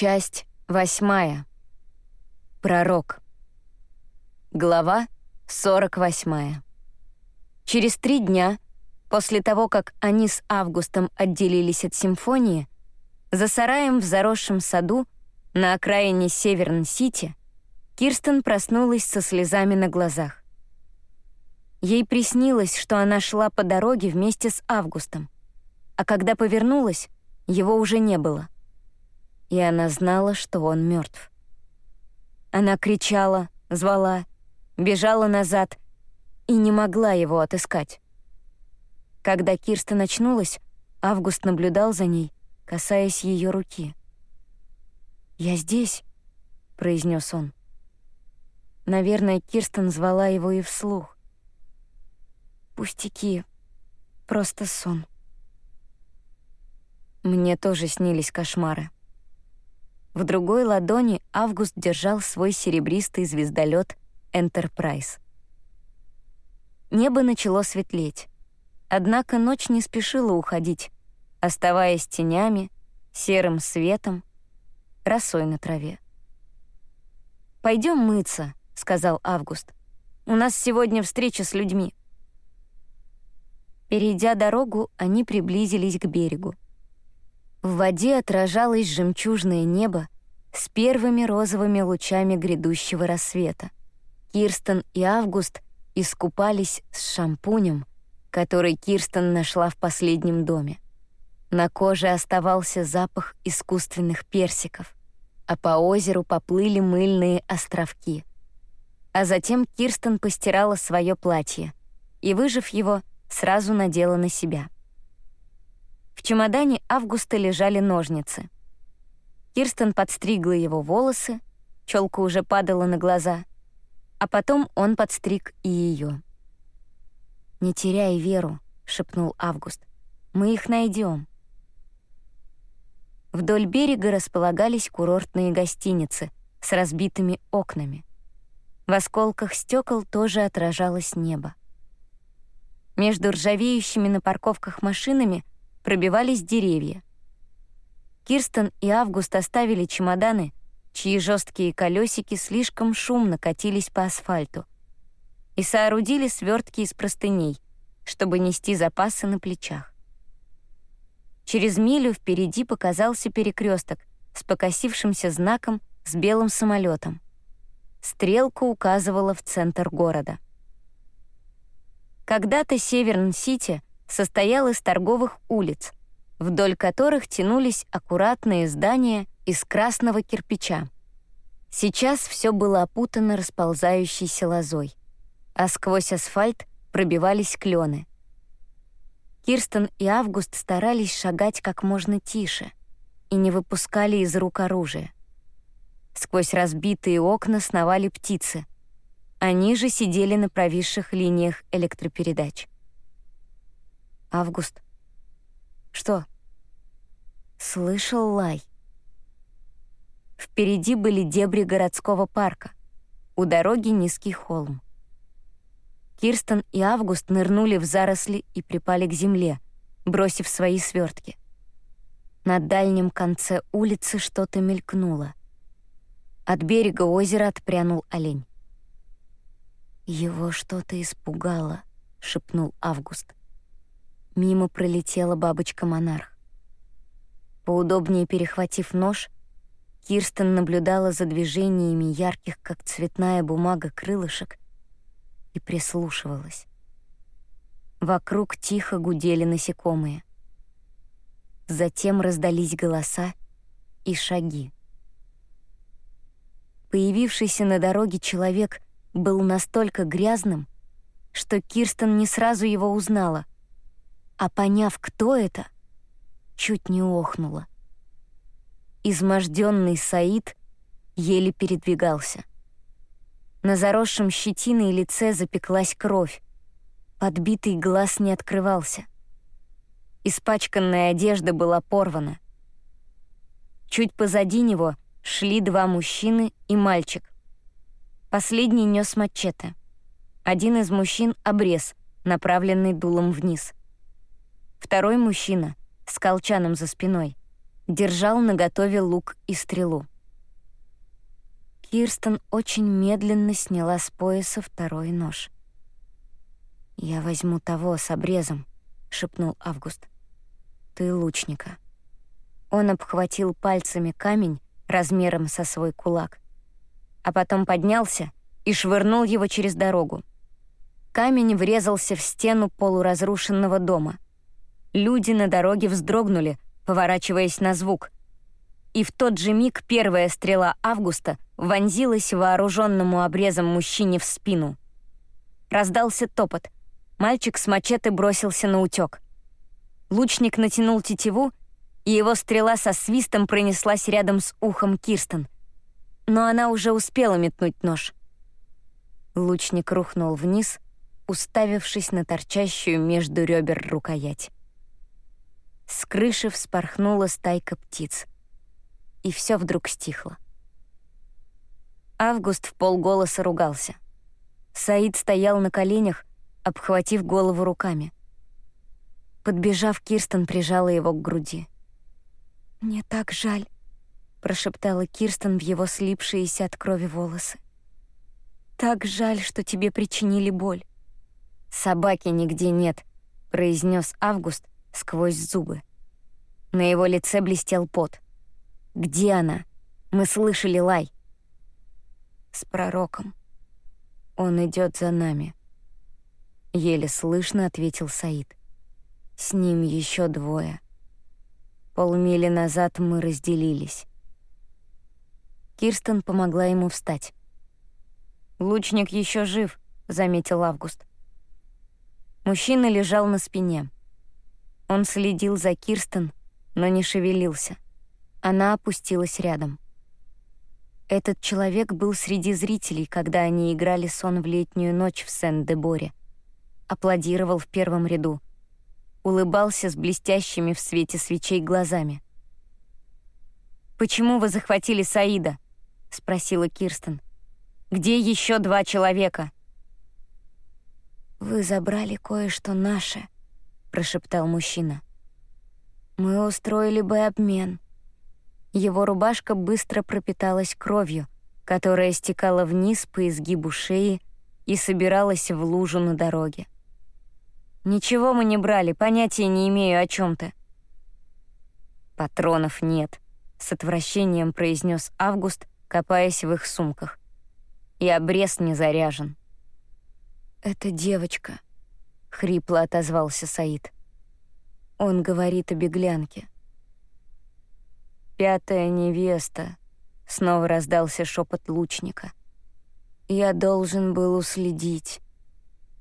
Часть восьмая. Пророк. Глава 48. Через три дня, после того, как они с Августом отделились от симфонии, за сараем в заросшем саду на окраине Северн-Сити Кирстен проснулась со слезами на глазах. Ей приснилось, что она шла по дороге вместе с Августом, а когда повернулась, его уже не было — и она знала, что он мертв. Она кричала, звала, бежала назад и не могла его отыскать. Когда Кирста очнулась, Август наблюдал за ней, касаясь ее руки. «Я здесь», — произнес он. Наверное, Кирстен звала его и вслух. «Пустяки, просто сон». Мне тоже снились кошмары. В другой ладони Август держал свой серебристый звездолет «Энтерпрайз». Небо начало светлеть. Однако ночь не спешила уходить, оставаясь тенями, серым светом, росой на траве. Пойдем мыться», — сказал Август. «У нас сегодня встреча с людьми». Перейдя дорогу, они приблизились к берегу. В воде отражалось жемчужное небо с первыми розовыми лучами грядущего рассвета. Кирстен и Август искупались с шампунем, который Кирстен нашла в последнем доме. На коже оставался запах искусственных персиков, а по озеру поплыли мыльные островки. А затем Кирстен постирала свое платье и, выжив его, сразу надела на себя — в чемодане Августа лежали ножницы. Кирстен подстригла его волосы, челка уже падала на глаза, а потом он подстриг и ее. «Не теряй веру», — шепнул Август. «Мы их найдем. Вдоль берега располагались курортные гостиницы с разбитыми окнами. В осколках стекол тоже отражалось небо. Между ржавеющими на парковках машинами пробивались деревья. Кирстен и Август оставили чемоданы, чьи жесткие колесики слишком шумно катились по асфальту, и соорудили свертки из простыней, чтобы нести запасы на плечах. Через милю впереди показался перекресток с покосившимся знаком с белым самолетом. Стрелка указывала в центр города. Когда-то Северн-Сити — состоял из торговых улиц, вдоль которых тянулись аккуратные здания из красного кирпича. Сейчас все было опутано расползающейся лозой, а сквозь асфальт пробивались клены. Кирстен и Август старались шагать как можно тише и не выпускали из рук оружие. Сквозь разбитые окна сновали птицы. Они же сидели на провисших линиях электропередач. Август. Что? Слышал лай. Впереди были дебри городского парка. У дороги низкий холм. Кирстен и Август нырнули в заросли и припали к земле, бросив свои свертки. На дальнем конце улицы что-то мелькнуло. От берега озера отпрянул олень. «Его что-то испугало», — шепнул Август. Мимо пролетела бабочка-монарх. Поудобнее перехватив нож, Кирстен наблюдала за движениями ярких, как цветная бумага, крылышек и прислушивалась. Вокруг тихо гудели насекомые. Затем раздались голоса и шаги. Появившийся на дороге человек был настолько грязным, что Кирстен не сразу его узнала а поняв, кто это, чуть не охнула. Изможденный Саид еле передвигался. На заросшем щетиной лице запеклась кровь, подбитый глаз не открывался. Испачканная одежда была порвана. Чуть позади него шли два мужчины и мальчик. Последний нес мачете. Один из мужчин — обрез, направленный дулом вниз — Второй мужчина, с колчаном за спиной, держал наготове лук и стрелу. Кирстен очень медленно сняла с пояса второй нож. «Я возьму того с обрезом», — шепнул Август. «Ты лучника». Он обхватил пальцами камень размером со свой кулак, а потом поднялся и швырнул его через дорогу. Камень врезался в стену полуразрушенного дома. Люди на дороге вздрогнули, поворачиваясь на звук. И в тот же миг первая стрела Августа вонзилась вооруженному обрезом мужчине в спину. Раздался топот. Мальчик с мачете бросился на утек. Лучник натянул тетиву, и его стрела со свистом пронеслась рядом с ухом Кирстен. Но она уже успела метнуть нож. Лучник рухнул вниз — уставившись на торчащую между ребер рукоять. С крыши вспорхнула стайка птиц. И все вдруг стихло. Август в полголоса ругался. Саид стоял на коленях, обхватив голову руками. Подбежав, Кирстен прижала его к груди. «Мне так жаль», — прошептала Кирстен в его слипшиеся от крови волосы. «Так жаль, что тебе причинили боль. «Собаки нигде нет», — произнес Август сквозь зубы. На его лице блестел пот. «Где она? Мы слышали лай». «С пророком. Он идет за нами», — еле слышно ответил Саид. «С ним еще двое. Полмили назад мы разделились». Кирстен помогла ему встать. «Лучник еще жив», — заметил Август. Мужчина лежал на спине. Он следил за Кирстен, но не шевелился. Она опустилась рядом. Этот человек был среди зрителей, когда они играли сон в летнюю ночь в Сен-де-Боре. Аплодировал в первом ряду. Улыбался с блестящими в свете свечей глазами. «Почему вы захватили Саида?» — спросила Кирстен. «Где еще два человека?» «Вы забрали кое-что наше», — прошептал мужчина. «Мы устроили бы обмен». Его рубашка быстро пропиталась кровью, которая стекала вниз по изгибу шеи и собиралась в лужу на дороге. «Ничего мы не брали, понятия не имею о чем то «Патронов нет», — с отвращением произнес Август, копаясь в их сумках. «И обрез не заряжен». «Это девочка», — хрипло отозвался Саид. Он говорит о беглянке. «Пятая невеста», — снова раздался шепот лучника. «Я должен был уследить.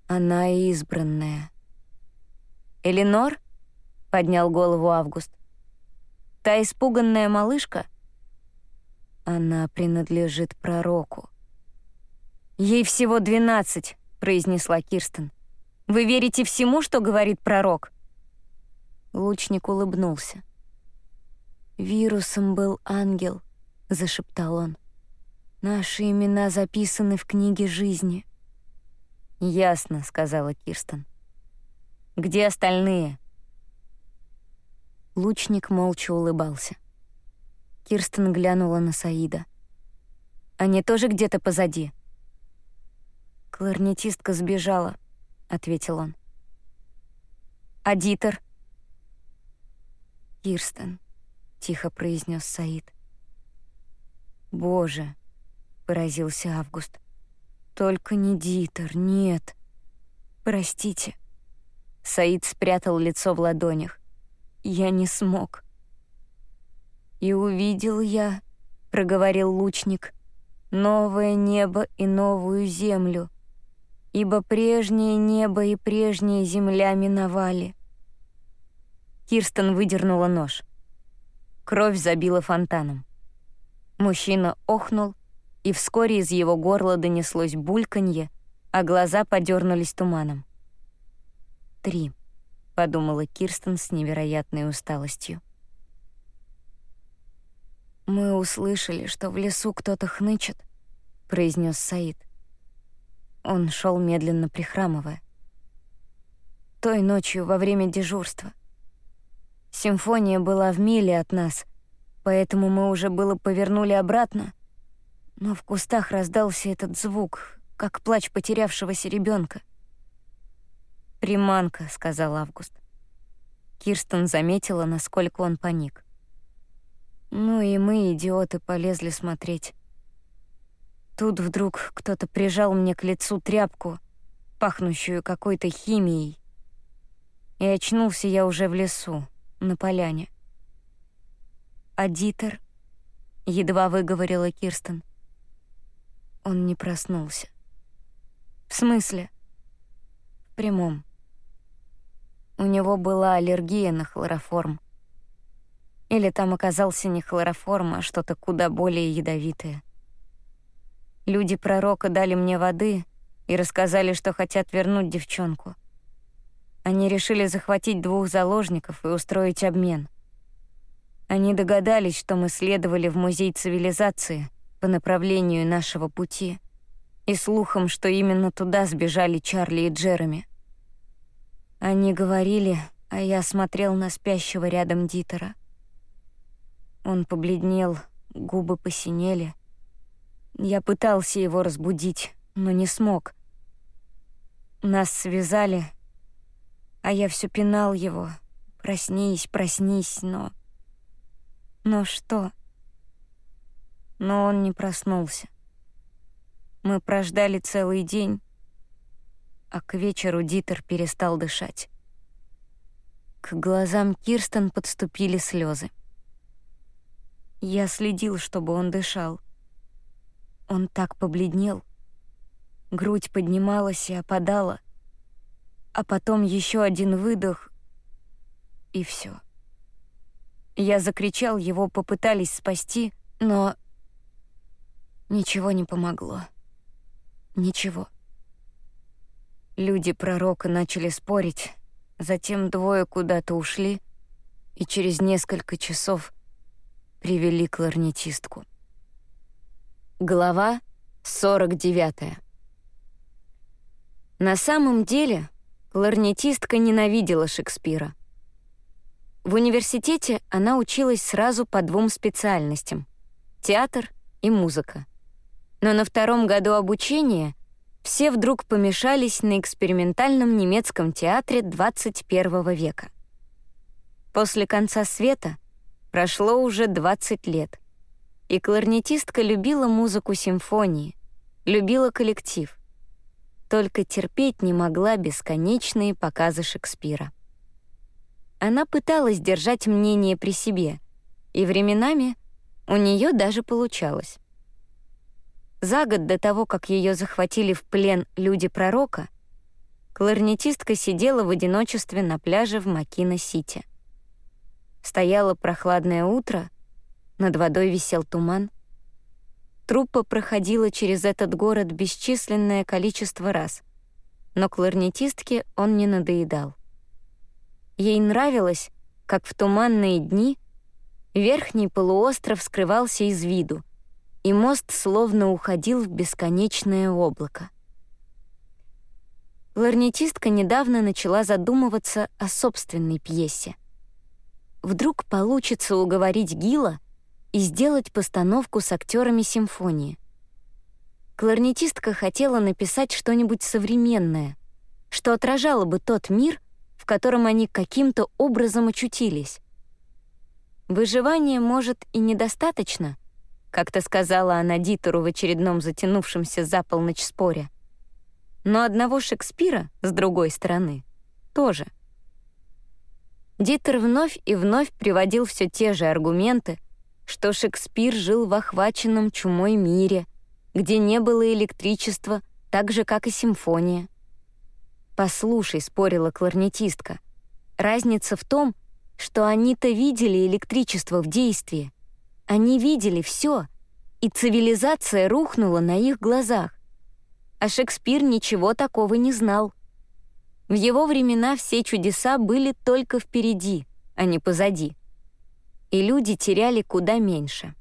Она избранная». «Эленор?» — поднял голову Август. «Та испуганная малышка?» «Она принадлежит пророку». «Ей всего двенадцать», — произнесла Кирстен. «Вы верите всему, что говорит пророк?» Лучник улыбнулся. «Вирусом был ангел», — зашептал он. «Наши имена записаны в книге жизни». «Ясно», — сказала Кирстен. «Где остальные?» Лучник молча улыбался. Кирстен глянула на Саида. «Они тоже где-то позади?» «Кларнетистка сбежала», — ответил он. «А Дитер?» «Кирстен», — тихо произнес Саид. «Боже», — поразился Август. «Только не Дитер, нет. Простите». Саид спрятал лицо в ладонях. «Я не смог». «И увидел я», — проговорил лучник, — «новое небо и новую землю» ибо прежнее небо и прежняя земля миновали. Кирстен выдернула нож. Кровь забила фонтаном. Мужчина охнул, и вскоре из его горла донеслось бульканье, а глаза подернулись туманом. «Три», — подумала Кирстен с невероятной усталостью. «Мы услышали, что в лесу кто-то хнычет», — произнес Саид. Он шел медленно прихрамывая. Той ночью во время дежурства. Симфония была в миле от нас, поэтому мы уже было повернули обратно, но в кустах раздался этот звук, как плач потерявшегося ребенка. «Приманка», — сказал Август. Кирстен заметила, насколько он паник. Ну и мы, идиоты, полезли смотреть. Тут вдруг кто-то прижал мне к лицу тряпку, пахнущую какой-то химией. И очнулся я уже в лесу, на поляне. «А Дитер?» — едва выговорила Кирстен. Он не проснулся. «В смысле?» «В прямом. У него была аллергия на хлороформ. Или там оказался не хлороформ, а что-то куда более ядовитое. Люди пророка дали мне воды и рассказали, что хотят вернуть девчонку. Они решили захватить двух заложников и устроить обмен. Они догадались, что мы следовали в Музей цивилизации по направлению нашего пути и слухом, что именно туда сбежали Чарли и Джереми. Они говорили, а я смотрел на спящего рядом Дитера. Он побледнел, губы посинели. Я пытался его разбудить, но не смог. Нас связали, а я все пинал его. «Проснись, проснись», но... Но что? Но он не проснулся. Мы прождали целый день, а к вечеру Дитер перестал дышать. К глазам Кирстен подступили слезы. Я следил, чтобы он дышал. Он так побледнел. Грудь поднималась и опадала. А потом еще один выдох, и все. Я закричал, его попытались спасти, но ничего не помогло. Ничего. Люди пророка начали спорить, затем двое куда-то ушли, и через несколько часов привели кларнетистку. Глава 49. На самом деле, кларнетистка ненавидела Шекспира. В университете она училась сразу по двум специальностям — театр и музыка. Но на втором году обучения все вдруг помешались на экспериментальном немецком театре 21 века. После конца света — Прошло уже 20 лет. И кларнетистка любила музыку симфонии, любила коллектив. Только терпеть не могла бесконечные показы Шекспира. Она пыталась держать мнение при себе, и временами у нее даже получалось. За год до того, как ее захватили в плен люди пророка, кларнетистка сидела в одиночестве на пляже в Макино-Сити. Стояло прохладное утро, над водой висел туман. Труппа проходила через этот город бесчисленное количество раз, но кларнетистке он не надоедал. Ей нравилось, как в туманные дни верхний полуостров скрывался из виду, и мост словно уходил в бесконечное облако. Кларнетистка недавно начала задумываться о собственной пьесе — Вдруг получится уговорить Гила и сделать постановку с актерами симфонии. Кларнетистка хотела написать что-нибудь современное, что отражало бы тот мир, в котором они каким-то образом очутились. «Выживание, может, и недостаточно», — как-то сказала она Дитеру в очередном затянувшемся за полночь споре. Но одного Шекспира, с другой стороны, тоже — Дитер вновь и вновь приводил все те же аргументы, что Шекспир жил в охваченном чумой мире, где не было электричества, так же, как и симфония. «Послушай», — спорила кларнетистка, — «разница в том, что они-то видели электричество в действии. Они видели все, и цивилизация рухнула на их глазах. А Шекспир ничего такого не знал. В его времена все чудеса были только впереди, а не позади. И люди теряли куда меньше.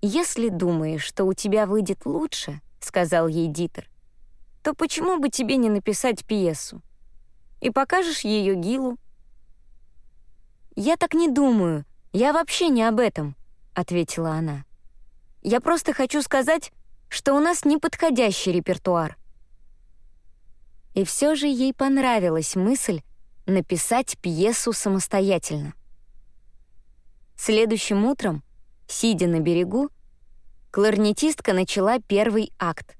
«Если думаешь, что у тебя выйдет лучше», — сказал ей Дитер, «то почему бы тебе не написать пьесу? И покажешь ее Гилу?» «Я так не думаю», «Я вообще не об этом», — ответила она. «Я просто хочу сказать, что у нас неподходящий репертуар». И все же ей понравилась мысль написать пьесу самостоятельно. Следующим утром, сидя на берегу, кларнетистка начала первый акт,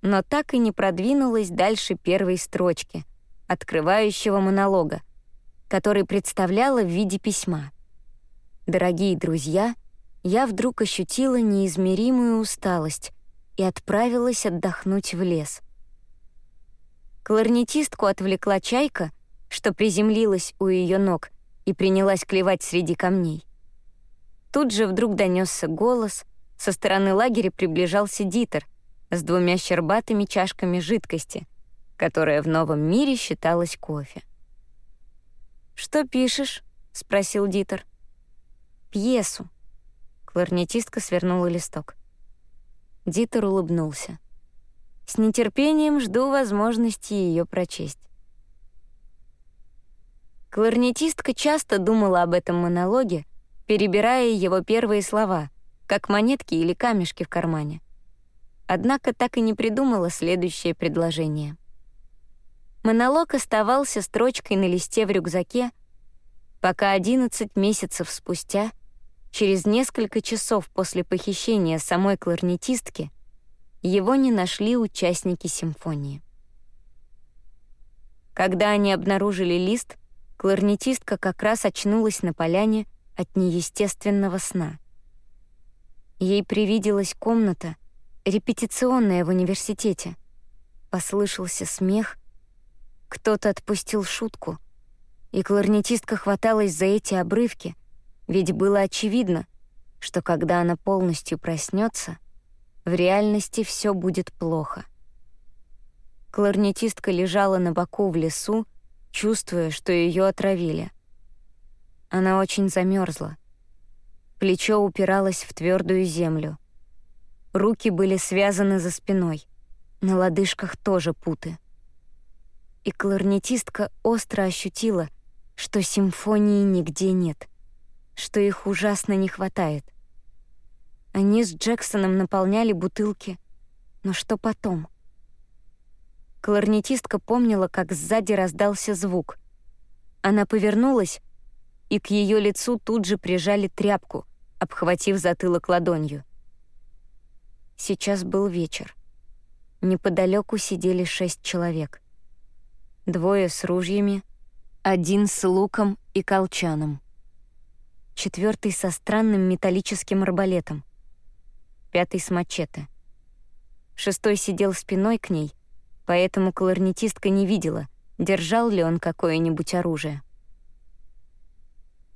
но так и не продвинулась дальше первой строчки, открывающего монолога, который представляла в виде письма. «Дорогие друзья», я вдруг ощутила неизмеримую усталость и отправилась отдохнуть в лес. Кларнетистку отвлекла чайка, что приземлилась у ее ног и принялась клевать среди камней. Тут же вдруг донесся голос, со стороны лагеря приближался Дитер с двумя щербатыми чашками жидкости, которая в новом мире считалась кофе. «Что пишешь?» — спросил Дитер. «Пьесу». Кларнетистка свернула листок. Дитер улыбнулся. «С нетерпением жду возможности ее прочесть». Кларнетистка часто думала об этом монологе, перебирая его первые слова, как монетки или камешки в кармане. Однако так и не придумала следующее предложение. Монолог оставался строчкой на листе в рюкзаке, пока 11 месяцев спустя, через несколько часов после похищения самой кларнетистки, его не нашли участники симфонии. Когда они обнаружили лист, кларнетистка как раз очнулась на поляне от неестественного сна. Ей привиделась комната, репетиционная в университете. Послышался смех, кто-то отпустил шутку, и кларнетистка хваталась за эти обрывки, ведь было очевидно, что когда она полностью проснется, в реальности все будет плохо. Кларнетистка лежала на боку в лесу, чувствуя, что ее отравили. Она очень замерзла. Плечо упиралось в твердую землю. Руки были связаны за спиной. На лодыжках тоже путы. И кларнетистка остро ощутила, что симфонии нигде нет, что их ужасно не хватает. Они с Джексоном наполняли бутылки, но что потом? Кларнетистка помнила, как сзади раздался звук. Она повернулась и к ее лицу тут же прижали тряпку, обхватив затылок ладонью. Сейчас был вечер. Неподалеку сидели шесть человек. Двое с ружьями, один с луком и колчаном. Четвертый со странным металлическим арбалетом. Пятый с мачете. Шестой сидел спиной к ней, поэтому кларнетистка не видела, держал ли он какое-нибудь оружие.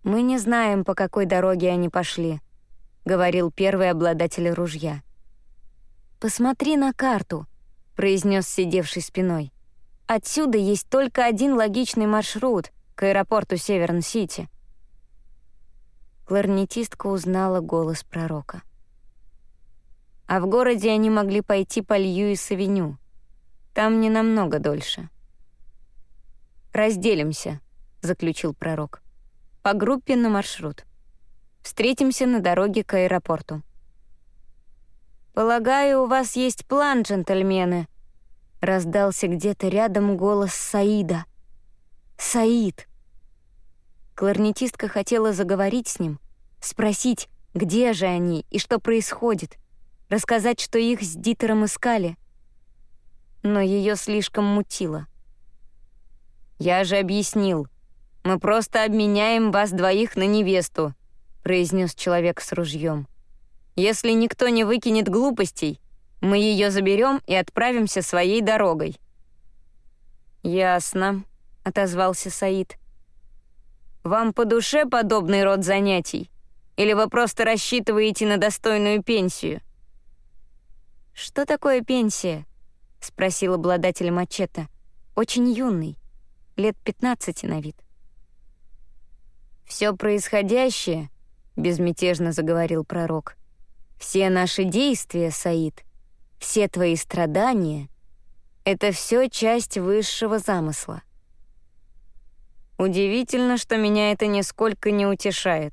«Мы не знаем, по какой дороге они пошли», — говорил первый обладатель ружья. «Посмотри на карту», — произнес сидевший спиной. «Отсюда есть только один логичный маршрут к аэропорту Северн-Сити». Кларнетистка узнала голос пророка. А в городе они могли пойти по Льюис-авеню. Там не намного дольше. «Разделимся», — заключил пророк по группе на маршрут. Встретимся на дороге к аэропорту. «Полагаю, у вас есть план, джентльмены?» Раздался где-то рядом голос Саида. «Саид!» Кларнетистка хотела заговорить с ним, спросить, где же они и что происходит, рассказать, что их с Дитером искали. Но ее слишком мутило. «Я же объяснил, мы просто обменяем вас двоих на невесту», — произнес человек с ружьем. «Если никто не выкинет глупостей, мы ее заберем и отправимся своей дорогой». «Ясно», — отозвался Саид. «Вам по душе подобный род занятий? Или вы просто рассчитываете на достойную пенсию?» «Что такое пенсия?» — спросил обладатель мачете. «Очень юный, лет 15 на вид». «Все происходящее», — безмятежно заговорил пророк, «все наши действия, Саид, все твои страдания — это все часть высшего замысла». «Удивительно, что меня это нисколько не утешает»,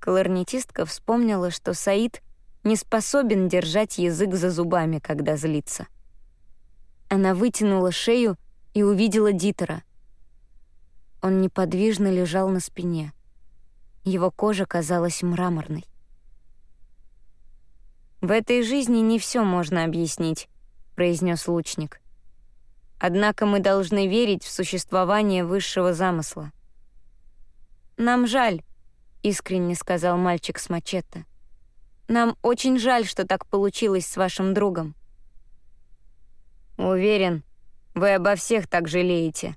Кларнетистка вспомнила, что Саид не способен держать язык за зубами, когда злится. Она вытянула шею и увидела Дитера. Он неподвижно лежал на спине. Его кожа казалась мраморной. «В этой жизни не все можно объяснить», — произнес лучник. «Однако мы должны верить в существование высшего замысла». «Нам жаль», — искренне сказал мальчик с мачете. «Нам очень жаль, что так получилось с вашим другом». «Уверен, вы обо всех так жалеете.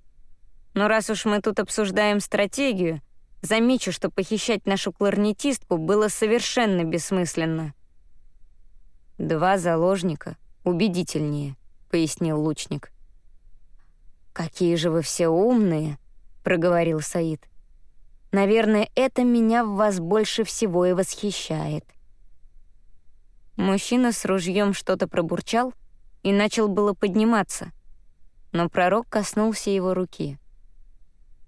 Но раз уж мы тут обсуждаем стратегию, замечу, что похищать нашу кларнетистку было совершенно бессмысленно». «Два заложника убедительнее», — пояснил лучник. «Какие же вы все умные», — проговорил Саид. «Наверное, это меня в вас больше всего и восхищает». Мужчина с ружьем что-то пробурчал и начал было подниматься, но пророк коснулся его руки.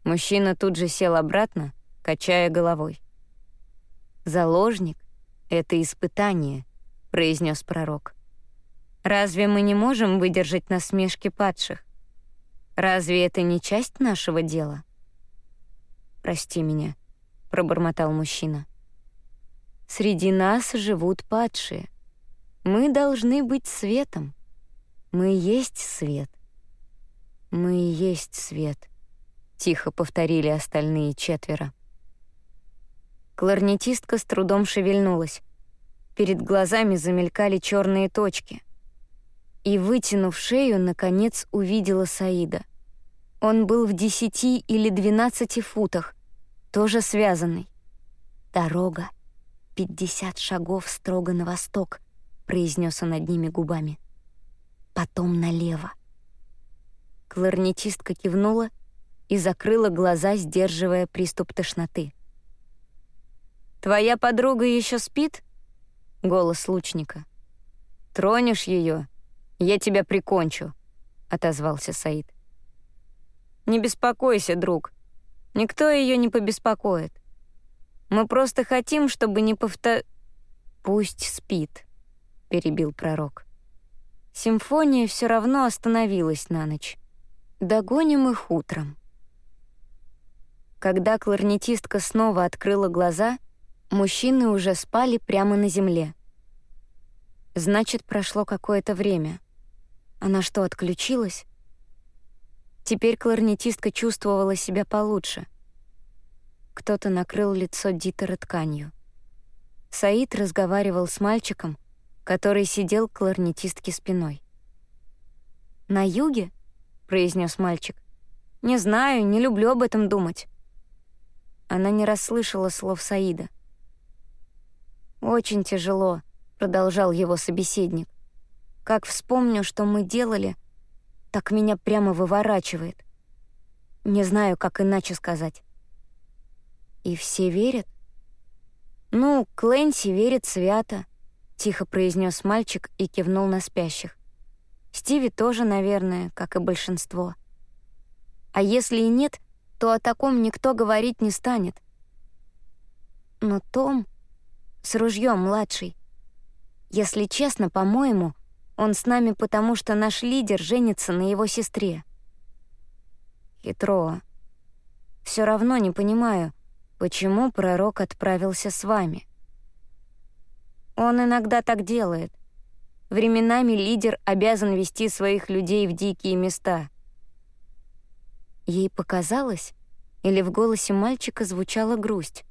Мужчина тут же сел обратно, качая головой. «Заложник — это испытание», — произнес пророк. «Разве мы не можем выдержать насмешки падших? Разве это не часть нашего дела?» «Прости меня», — пробормотал мужчина. «Среди нас живут падшие. Мы должны быть светом. Мы есть свет. Мы есть свет», — тихо повторили остальные четверо. Кларнетистка с трудом шевельнулась. Перед глазами замелькали черные точки. И, вытянув шею, наконец увидела Саида. Он был в десяти или двенадцати футах, тоже связанный. «Дорога. Пятьдесят шагов строго на восток», — произнес он одними губами. «Потом налево». Кларнетистка кивнула и закрыла глаза, сдерживая приступ тошноты. «Твоя подруга еще спит?» — голос лучника. «Тронешь ее, я тебя прикончу», — отозвался Саид. «Не беспокойся, друг. Никто ее не побеспокоит. Мы просто хотим, чтобы не повтор...» «Пусть спит», — перебил пророк. Симфония все равно остановилась на ночь. Догоним их утром. Когда кларнетистка снова открыла глаза, Мужчины уже спали прямо на земле. Значит, прошло какое-то время. Она что, отключилась? Теперь кларнетистка чувствовала себя получше. Кто-то накрыл лицо Дитера тканью. Саид разговаривал с мальчиком, который сидел к кларнетистке спиной. «На юге?» — произнес мальчик. «Не знаю, не люблю об этом думать». Она не расслышала слов Саида. «Очень тяжело», — продолжал его собеседник. «Как вспомню, что мы делали, так меня прямо выворачивает. Не знаю, как иначе сказать». «И все верят?» «Ну, Клэнси верит свято», — тихо произнес мальчик и кивнул на спящих. «Стиви тоже, наверное, как и большинство. А если и нет, то о таком никто говорить не станет. Но Том с ружьем младший. Если честно, по-моему, он с нами потому, что наш лидер женится на его сестре. Хитро. Все равно не понимаю, почему пророк отправился с вами. Он иногда так делает. Временами лидер обязан вести своих людей в дикие места. Ей показалось, или в голосе мальчика звучала грусть.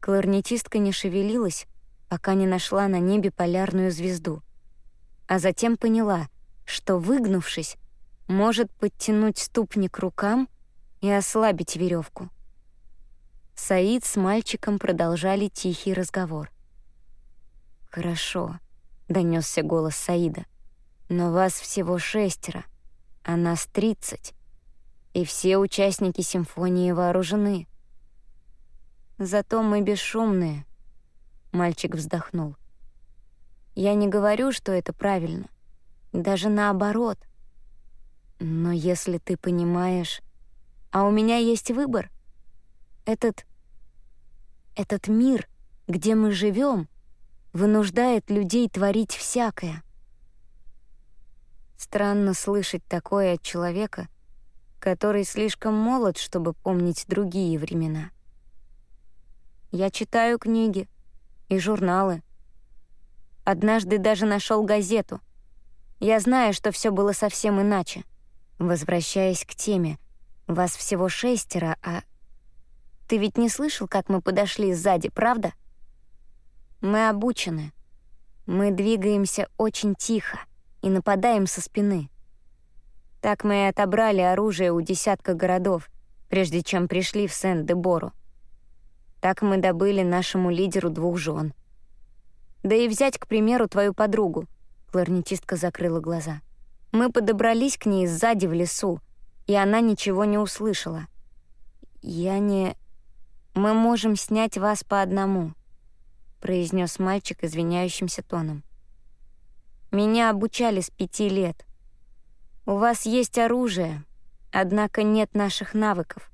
Кларнетистка не шевелилась, пока не нашла на небе полярную звезду. А затем поняла, что, выгнувшись, может подтянуть ступни к рукам и ослабить веревку. Саид с мальчиком продолжали тихий разговор. «Хорошо», — донесся голос Саида. «Но вас всего шестеро, а нас тридцать, и все участники симфонии вооружены. Зато мы бесшумные. Мальчик вздохнул. Я не говорю, что это правильно. Даже наоборот. Но если ты понимаешь... А у меня есть выбор. Этот... этот мир, где мы живем, вынуждает людей творить всякое. Странно слышать такое от человека, который слишком молод, чтобы помнить другие времена. Я читаю книги и журналы. Однажды даже нашел газету. Я знаю, что все было совсем иначе. Возвращаясь к теме, вас всего шестеро, а... Ты ведь не слышал, как мы подошли сзади, правда? Мы обучены. Мы двигаемся очень тихо и нападаем со спины. Так мы и отобрали оружие у десятка городов, прежде чем пришли в Сен-де-Бору. Так мы добыли нашему лидеру двух жен. Да и взять, к примеру, твою подругу. Кларнетистка закрыла глаза. Мы подобрались к ней сзади в лесу, и она ничего не услышала. Я не... Мы можем снять вас по одному произнес мальчик извиняющимся тоном. Меня обучали с пяти лет. У вас есть оружие, однако нет наших навыков.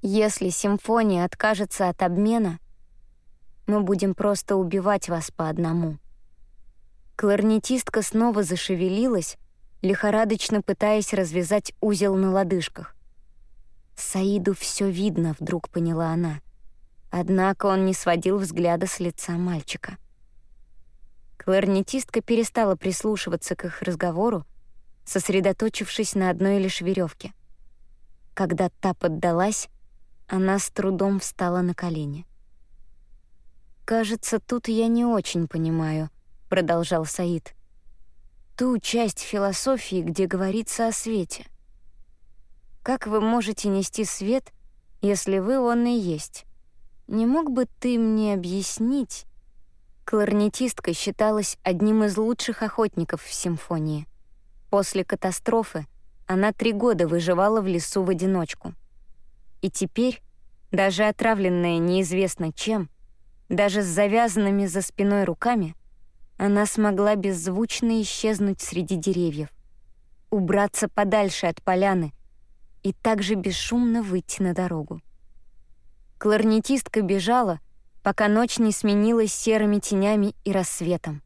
Если симфония откажется от обмена, мы будем просто убивать вас по одному. Кларнетистка снова зашевелилась, лихорадочно пытаясь развязать узел на лодыжках. Саиду все видно, вдруг поняла она. Однако он не сводил взгляда с лица мальчика. Кларнетистка перестала прислушиваться к их разговору, сосредоточившись на одной лишь веревке. Когда та поддалась, она с трудом встала на колени. «Кажется, тут я не очень понимаю», — продолжал Саид. «Ту часть философии, где говорится о свете. Как вы можете нести свет, если вы он и есть? Не мог бы ты мне объяснить?» Кларнетистка считалась одним из лучших охотников в симфонии. После катастрофы она три года выживала в лесу в одиночку. И теперь, даже отравленная неизвестно чем, даже с завязанными за спиной руками, она смогла беззвучно исчезнуть среди деревьев, убраться подальше от поляны и также бесшумно выйти на дорогу. Кларнетистка бежала, пока ночь не сменилась серыми тенями и рассветом.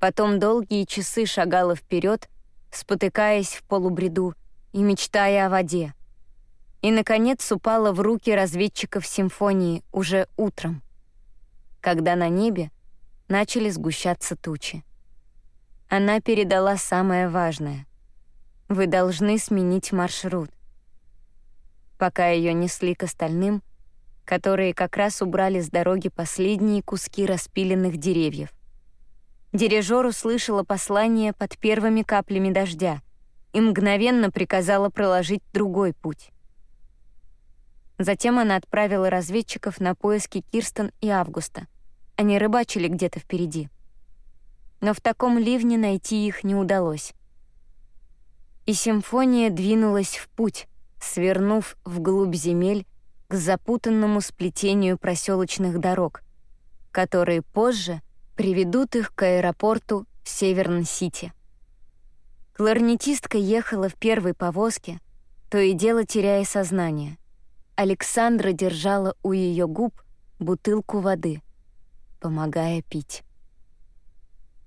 Потом долгие часы шагала вперед, спотыкаясь в полубреду и мечтая о воде. И, наконец, упала в руки разведчиков симфонии уже утром, когда на небе начали сгущаться тучи. Она передала самое важное. Вы должны сменить маршрут. Пока ее несли к остальным — которые как раз убрали с дороги последние куски распиленных деревьев. Дирижер услышала послание под первыми каплями дождя и мгновенно приказала проложить другой путь. Затем она отправила разведчиков на поиски Кирстен и Августа. Они рыбачили где-то впереди. Но в таком ливне найти их не удалось. И симфония двинулась в путь, свернув вглубь земель к запутанному сплетению проселочных дорог, которые позже приведут их к аэропорту Северн-Сити. Кларнетистка ехала в первой повозке, то и дело теряя сознание. Александра держала у ее губ бутылку воды, помогая пить.